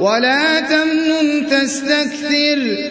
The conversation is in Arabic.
وَلَا تَمْنُن تَسْتَكْثِرُ.